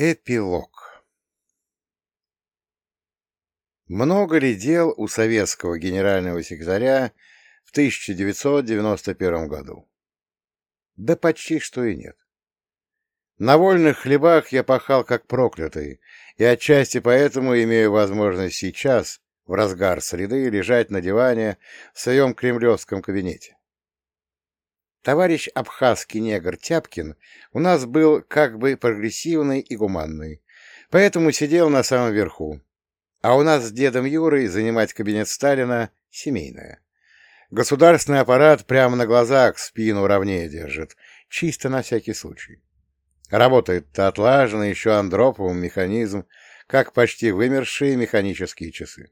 Эпилог Много ли дел у советского генерального секретаря в 1991 году? Да почти что и нет. На вольных хлебах я пахал как проклятый, и отчасти поэтому имею возможность сейчас, в разгар среды, лежать на диване в своем кремлевском кабинете. Товарищ абхазский негр Тяпкин у нас был как бы прогрессивный и гуманный, поэтому сидел на самом верху. А у нас с дедом Юрой занимать кабинет Сталина семейное. Государственный аппарат прямо на глазах спину ровнее держит, чисто на всякий случай. Работает отлаженно еще Андроповым механизм, как почти вымершие механические часы.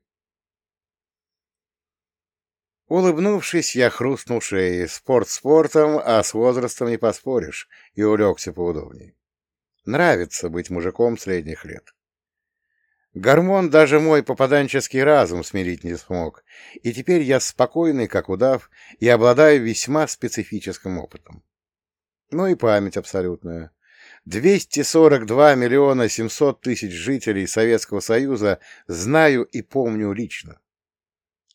Улыбнувшись, я хрустнул шеей. Спорт спортом, а с возрастом не поспоришь, и улегся поудобней. Нравится быть мужиком средних лет. Гормон даже мой попаданческий разум смирить не смог, и теперь я спокойный, как удав, и обладаю весьма специфическим опытом. Ну и память абсолютная. 242 миллиона 700 тысяч жителей Советского Союза знаю и помню лично.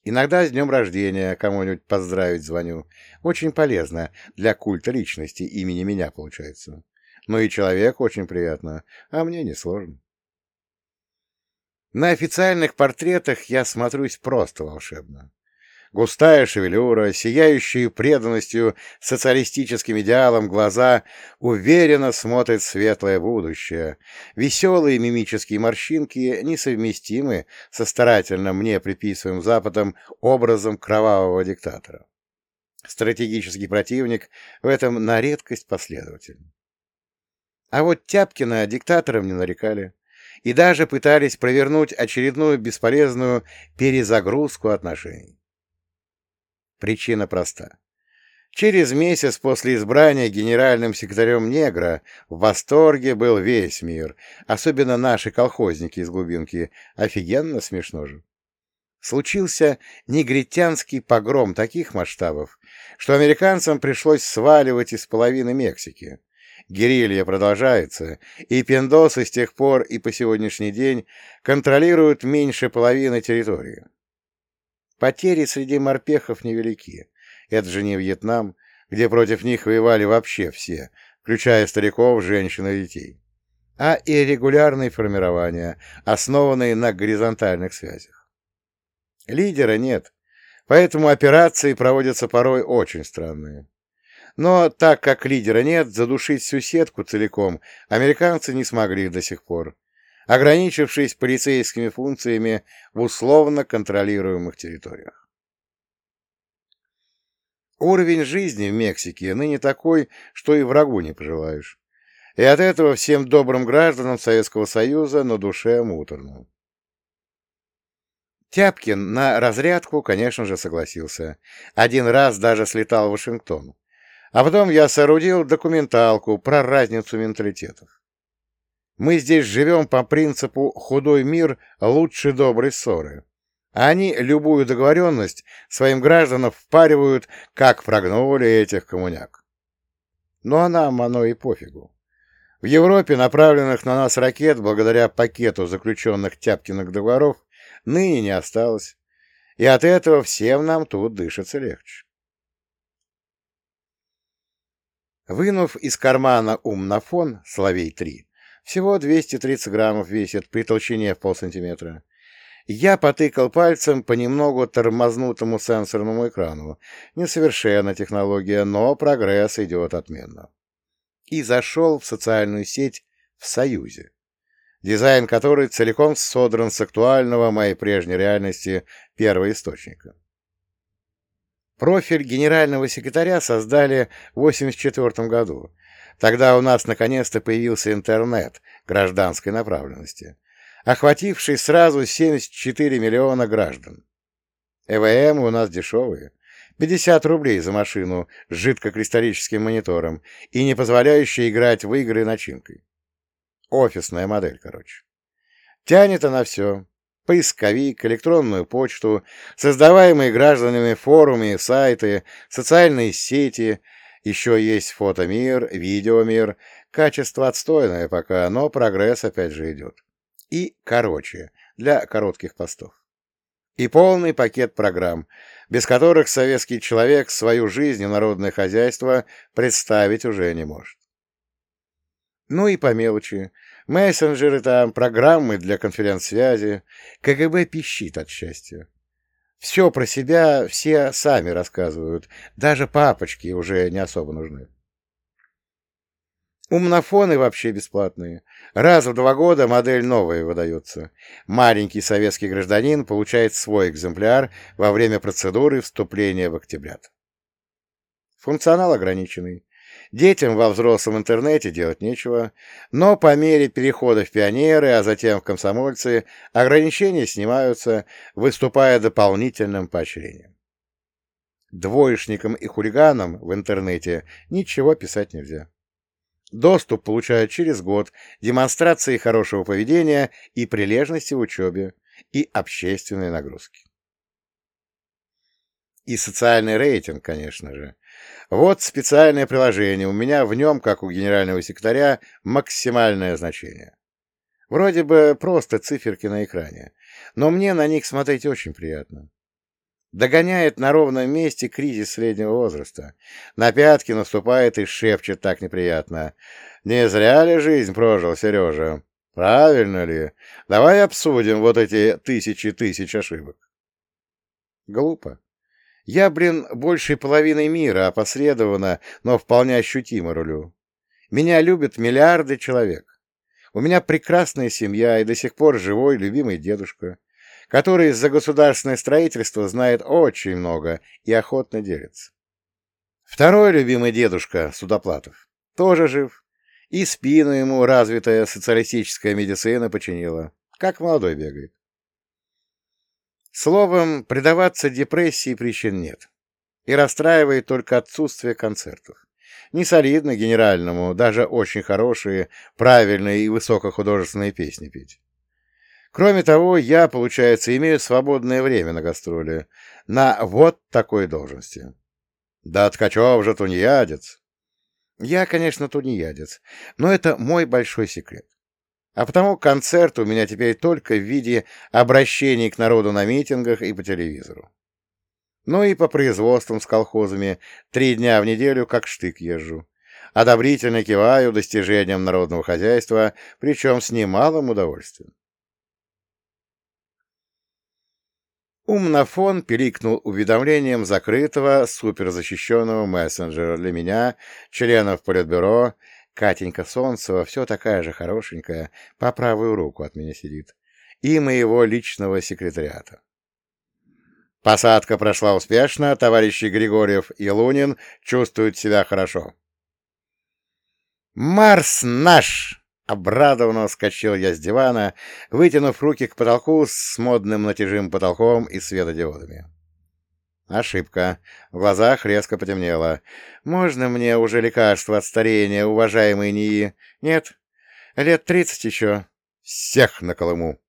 Иногда с днем рождения кому-нибудь поздравить звоню. Очень полезно для культа личности имени меня, получается. Ну и человек очень приятно, а мне не сложно. На официальных портретах я смотрюсь просто волшебно. Густая шевелюра, сияющие преданностью социалистическим идеалам глаза уверенно смотрят в светлое будущее. Веселые мимические морщинки несовместимы со старательно мне приписываемым Западом образом кровавого диктатора. Стратегический противник в этом на редкость последователен. А вот Тяпкина диктатором не нарекали и даже пытались провернуть очередную бесполезную перезагрузку отношений. Причина проста. Через месяц после избрания генеральным секретарем Негра в восторге был весь мир, особенно наши колхозники из глубинки. Офигенно смешно же. Случился негритянский погром таких масштабов, что американцам пришлось сваливать из половины Мексики. Герилья продолжается, и пиндосы с тех пор и по сегодняшний день контролируют меньше половины территории. Потери среди морпехов невелики. Это же не Вьетнам, где против них воевали вообще все, включая стариков, женщин и детей. А иррегулярные формирования, основанные на горизонтальных связях. Лидера нет, поэтому операции проводятся порой очень странные. Но так как лидера нет, задушить всю сетку целиком американцы не смогли до сих пор ограничившись полицейскими функциями в условно контролируемых территориях. Уровень жизни в Мексике ныне такой, что и врагу не пожелаешь. И от этого всем добрым гражданам Советского Союза на душе муторно. Тяпкин на разрядку, конечно же, согласился. Один раз даже слетал в Вашингтон. А потом я соорудил документалку про разницу менталитетов. Мы здесь живем по принципу «худой мир лучше доброй ссоры». Они любую договоренность своим гражданам впаривают, как прогнули этих коммуняк. Ну а нам оно и пофигу. В Европе направленных на нас ракет, благодаря пакету заключенных Тяпкиных договоров, ныне не осталось, и от этого всем нам тут дышится легче. Вынув из кармана умнофон «Соловей-3», всего 230 граммов весит при толщине в полсантиметра. Я потыкал пальцем по немного тормознутому сенсорному экрану. Несовершенная технология, но прогресс идет отменно. И зашел в социальную сеть в Союзе, дизайн которой целиком содран с актуального моей прежней реальности первоисточника. Профиль генерального секретаря создали в 1984 году, Тогда у нас наконец-то появился интернет гражданской направленности, охвативший сразу 74 миллиона граждан. ЭВМ у нас дешевые. 50 рублей за машину с жидкокристаллическим монитором и не позволяющая играть в игры начинкой. Офисная модель, короче. Тянет она все. Поисковик, электронную почту, создаваемые гражданами форумы, сайты, социальные сети — еще есть фотомир, видеомир, Качество отстойное пока, но прогресс опять же идет. И короче, для коротких постов. И полный пакет программ, без которых советский человек свою жизнь и народное хозяйство представить уже не может. Ну и по мелочи. Мессенджеры там, программы для конференц-связи. КГБ пищит от счастья. Все про себя все сами рассказывают. Даже папочки уже не особо нужны. Умнофоны вообще бесплатные. Раз в два года модель новая выдается. Маленький советский гражданин получает свой экземпляр во время процедуры вступления в октябрят. Функционал ограниченный. Детям во взрослом интернете делать нечего, но по мере перехода в пионеры, а затем в комсомольцы, ограничения снимаются, выступая дополнительным поощрением. Двоечникам и хулиганам в интернете ничего писать нельзя. Доступ получают через год демонстрации хорошего поведения и прилежности в учебе и общественной нагрузки. И социальный рейтинг, конечно же. Вот специальное приложение, у меня в нем, как у генерального секретаря, максимальное значение. Вроде бы просто циферки на экране, но мне на них смотреть очень приятно. Догоняет на ровном месте кризис среднего возраста. На пятки наступает и шепчет так неприятно. «Не зря ли жизнь прожил, Сережа? Правильно ли? Давай обсудим вот эти тысячи тысяч ошибок». Глупо. Я, блин, большей половиной мира опосредованно, но вполне ощутимо рулю. Меня любят миллиарды человек. У меня прекрасная семья и до сих пор живой любимый дедушка который за государственное строительство знает очень много и охотно делится. Второй любимый дедушка, Судоплатов, тоже жив, и спину ему развитая социалистическая медицина починила, как молодой бегает. Словом, предаваться депрессии причин нет, и расстраивает только отсутствие концертов. Не солидно генеральному, даже очень хорошие, правильные и высокохудожественные песни петь. Кроме того, я, получается, имею свободное время на гастроли. На вот такой должности. Да Ткачев же тунеядец. Я, конечно, тунеядец, но это мой большой секрет. А потому концерт у меня теперь только в виде обращений к народу на митингах и по телевизору. Ну и по производствам с колхозами три дня в неделю как штык езжу. Одобрительно киваю достижениям народного хозяйства, причем с немалым удовольствием. Умнофон пиликнул уведомлением закрытого суперзащищенного мессенджера для меня, членов Политбюро. Катенька Солнцева, все такая же хорошенькая, по правую руку от меня сидит, и моего личного секретариата. Посадка прошла успешно, товарищи Григорьев и Лунин чувствуют себя хорошо. «Марс наш!» Обрадованно вскочил я с дивана, вытянув руки к потолку с модным натяжим потолком и светодиодами. Ошибка. В глазах резко потемнело. «Можно мне уже лекарство от старения, уважаемый НИИ?» «Нет. Лет тридцать еще. Всех на Колыму!»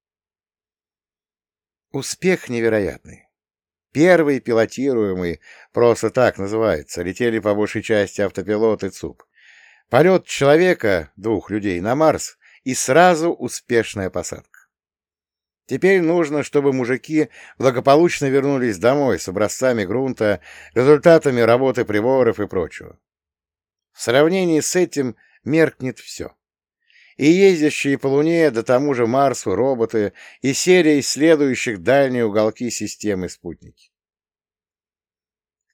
Успех невероятный. Первый пилотируемый, просто так называется, летели по большей части автопилот и ЦУП. Полет человека, двух людей, на Марс и сразу успешная посадка. Теперь нужно, чтобы мужики благополучно вернулись домой с образцами грунта, результатами работы приборов и прочего. В сравнении с этим меркнет все. И ездящие по Луне, да тому же Марсу роботы, и серия исследующих дальние уголки системы спутники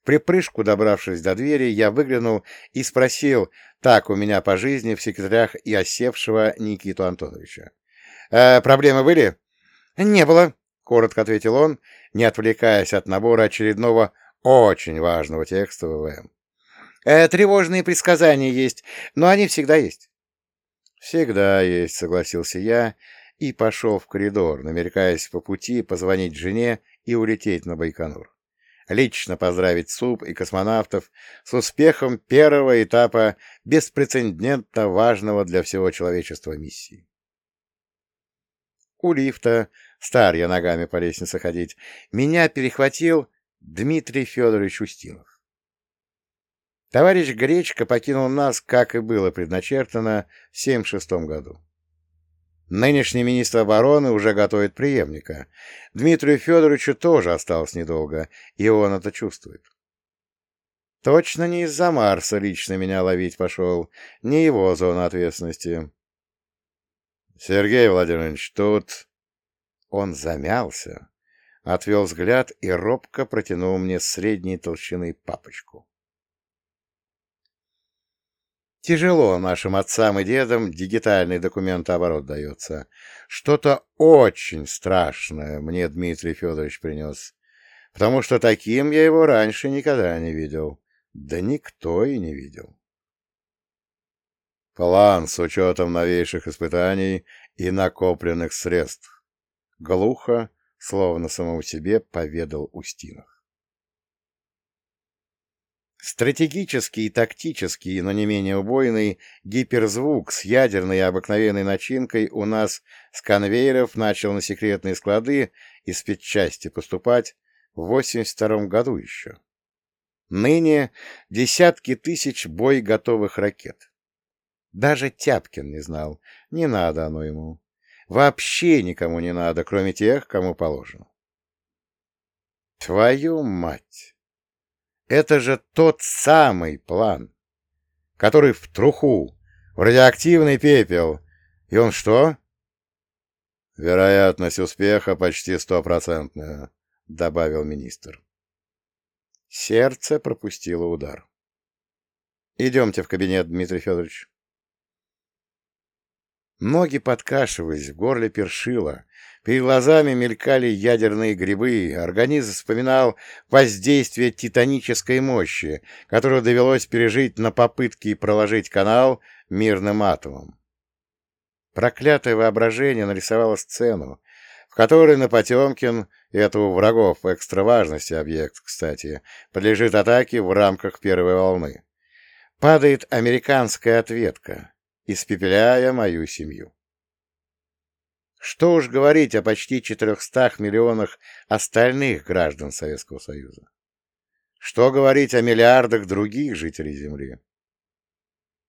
припрыжку добравшись до двери, я выглянул и спросил, так у меня по жизни в секретарях и осевшего Никиту Антоновича. «Э, «Проблемы были?» «Не было», — коротко ответил он, не отвлекаясь от набора очередного очень важного текста ВВМ. «Э, «Тревожные предсказания есть, но они всегда есть». «Всегда есть», — согласился я и пошел в коридор, намерекаясь по пути позвонить жене и улететь на Байконур лично поздравить СУП и космонавтов с успехом первого этапа беспрецедентно важного для всего человечества миссии. У лифта, стар я ногами по лестнице ходить, меня перехватил Дмитрий Федорович Устинов. Товарищ Гречка покинул нас, как и было предначертано, в 76 году. Нынешний министр обороны уже готовит преемника. Дмитрию Федоровичу тоже осталось недолго, и он это чувствует. Точно не из-за Марса лично меня ловить пошел, не его зона ответственности. Сергей Владимирович, тут... Он замялся, отвел взгляд и робко протянул мне средней толщины папочку. Тяжело нашим отцам и дедам дигитальный документооборот дается. Что-то очень страшное мне Дмитрий Федорович принес, потому что таким я его раньше никогда не видел. Да никто и не видел. План с учетом новейших испытаний и накопленных средств. Глухо, словно самому себе, поведал Устинов. Стратегический и тактический, но не менее убойный, гиперзвук с ядерной и обыкновенной начинкой у нас с конвейеров начал на секретные склады и спецчасти поступать в 82 году еще. Ныне десятки тысяч бой готовых ракет. Даже Тяпкин не знал, не надо оно ему. Вообще никому не надо, кроме тех, кому положено. Твою мать! Это же тот самый план, который в труху, в радиоактивный пепел. И он что? Вероятность успеха почти стопроцентная, добавил министр. Сердце пропустило удар. «Идемте в кабинет, Дмитрий Федорович». Ноги подкашивались, в горле першило, перед глазами мелькали ядерные грибы, организм вспоминал воздействие титанической мощи, которую довелось пережить на попытке проложить канал мирным атомом. Проклятое воображение нарисовало сцену, в которой на Потемкин это у врагов экстраважности объект, кстати, подлежит атаке в рамках первой волны. Падает американская ответка, испепеляя мою семью. Что уж говорить о почти 400 миллионах остальных граждан Советского Союза. Что говорить о миллиардах других жителей Земли.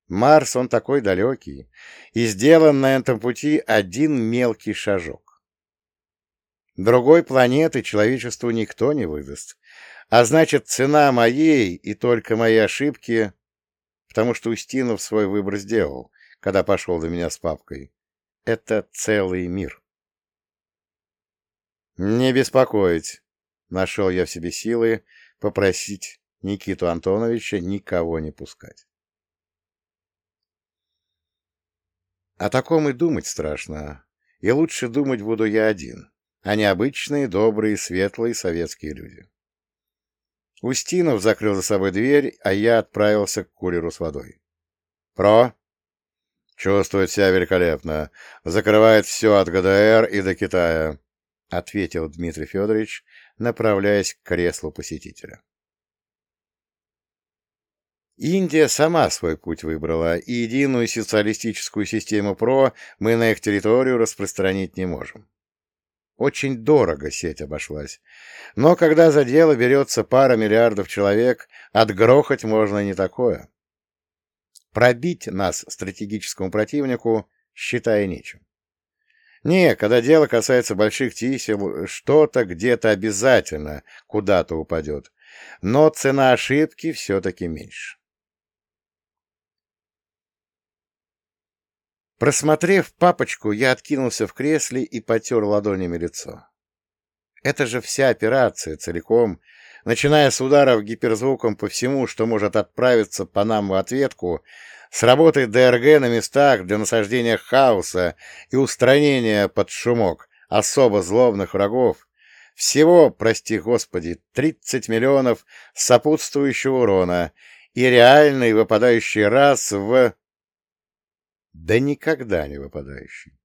Марс, он такой далекий, и сделан на этом пути один мелкий шажок. Другой планеты человечеству никто не выдаст. А значит, цена моей и только моей ошибки, потому что Устинов свой выбор сделал, когда пошел до меня с папкой, это целый мир. Не беспокоить. Нашел я в себе силы попросить Никиту Антоновича никого не пускать. О таком и думать страшно, и лучше думать буду я один а не обычные, добрые, светлые советские люди. Устинов закрыл за собой дверь, а я отправился к кулеру с водой. «Про?» «Чувствует себя великолепно. Закрывает все от ГДР и до Китая», — ответил Дмитрий Федорович, направляясь к креслу посетителя. Индия сама свой путь выбрала, и единую социалистическую систему ПРО мы на их территорию распространить не можем. Очень дорого сеть обошлась. Но когда за дело берется пара миллиардов человек, отгрохать можно не такое. Пробить нас, стратегическому противнику, считая нечем. Не, когда дело касается больших тисел, что-то где-то обязательно куда-то упадет. Но цена ошибки все-таки меньше. Просмотрев папочку, я откинулся в кресле и потер ладонями лицо. Это же вся операция целиком, начиная с ударов гиперзвуком по всему, что может отправиться по нам в ответку, сработает ДРГ на местах для насаждения хаоса и устранения под шумок особо злобных врагов, всего, прости господи, 30 миллионов сопутствующего урона и реальный выпадающий раз в да никогда не выпадающий.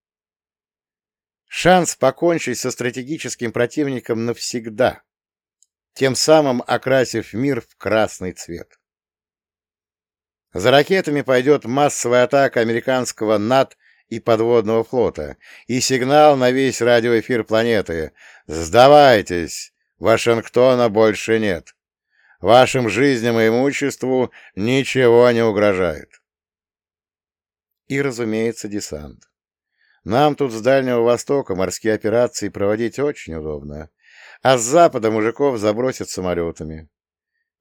Шанс покончить со стратегическим противником навсегда, тем самым окрасив мир в красный цвет. За ракетами пойдет массовая атака американского НАТ и подводного флота, и сигнал на весь радиоэфир планеты «Сдавайтесь! Вашингтона больше нет! Вашим жизням и имуществу ничего не угрожает. И, разумеется, десант. Нам тут с Дальнего Востока морские операции проводить очень удобно, а с Запада мужиков забросят самолетами.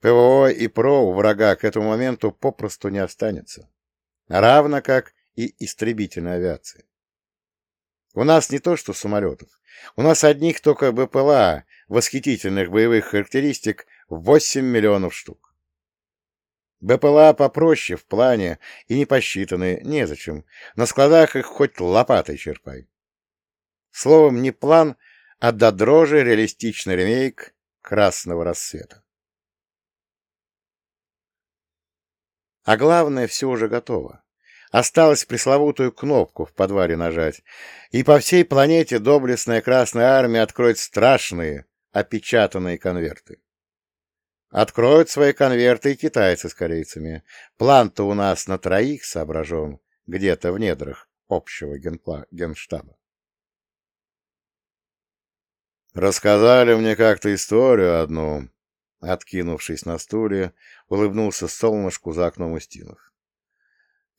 ПВО и ПРО у врага к этому моменту попросту не останется, равно как и истребительной авиации. У нас не то что самолетов, у нас одних только БПЛА восхитительных боевых характеристик 8 миллионов штук. БПЛА попроще в плане и не посчитаны, незачем. На складах их хоть лопатой черпай. Словом, не план, а до дрожи реалистичный ремейк «Красного рассвета». А главное, все уже готово. Осталось пресловутую кнопку в подвале нажать, и по всей планете доблестная Красная Армия откроет страшные, опечатанные конверты. Откроют свои конверты и китайцы с корейцами. План-то у нас на троих соображен, где-то в недрах общего генштаба. Рассказали мне как-то историю одну. Откинувшись на стуле, улыбнулся солнышку за окном Устинов.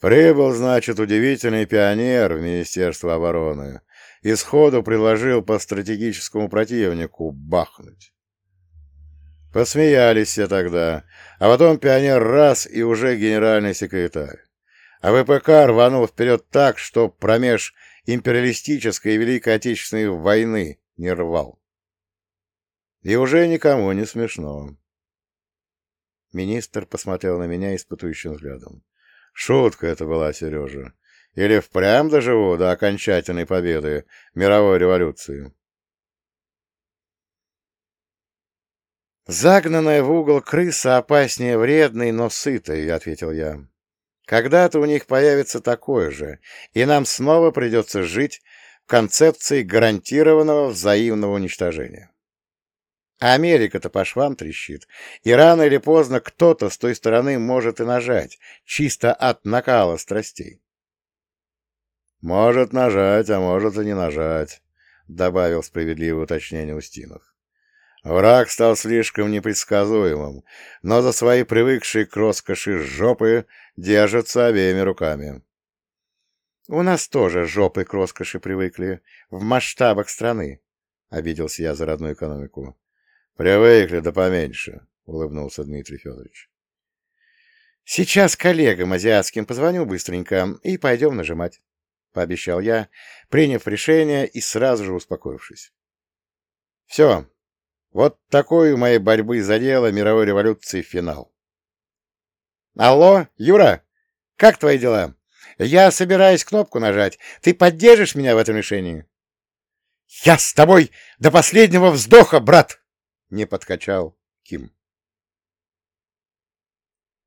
Прибыл, значит, удивительный пионер в Министерство обороны и сходу предложил по стратегическому противнику бахнуть. Посмеялись все тогда, а потом пионер раз и уже генеральный секретарь. А ВПК рванул вперед так, что промеж империалистической и Великой Отечественной войны не рвал. И уже никому не смешно. Министр посмотрел на меня испытующим взглядом. Шутка это была, Сережа. Или впрямь доживу до окончательной победы мировой революции? «Загнанная в угол крыса опаснее вредной, но сытой», — ответил я. «Когда-то у них появится такое же, и нам снова придется жить в концепции гарантированного взаимного уничтожения. Америка-то по швам трещит, и рано или поздно кто-то с той стороны может и нажать, чисто от накала страстей. «Может нажать, а может и не нажать», — добавил справедливое уточнение Устинов. Враг стал слишком непредсказуемым, но за свои привыкшие к роскоши жопы держатся обеими руками. — У нас тоже жопы к роскоши привыкли, в масштабах страны, — обиделся я за родную экономику. — Привыкли, да поменьше, — улыбнулся Дмитрий Федорович. — Сейчас коллегам азиатским позвоню быстренько и пойдем нажимать пообещал я, приняв решение и сразу же успокоившись. Все, вот такой у моей борьбы за дело мировой революции финал. Алло, Юра, как твои дела? Я собираюсь кнопку нажать. Ты поддержишь меня в этом решении? Я с тобой до последнего вздоха, брат! Не подкачал Ким.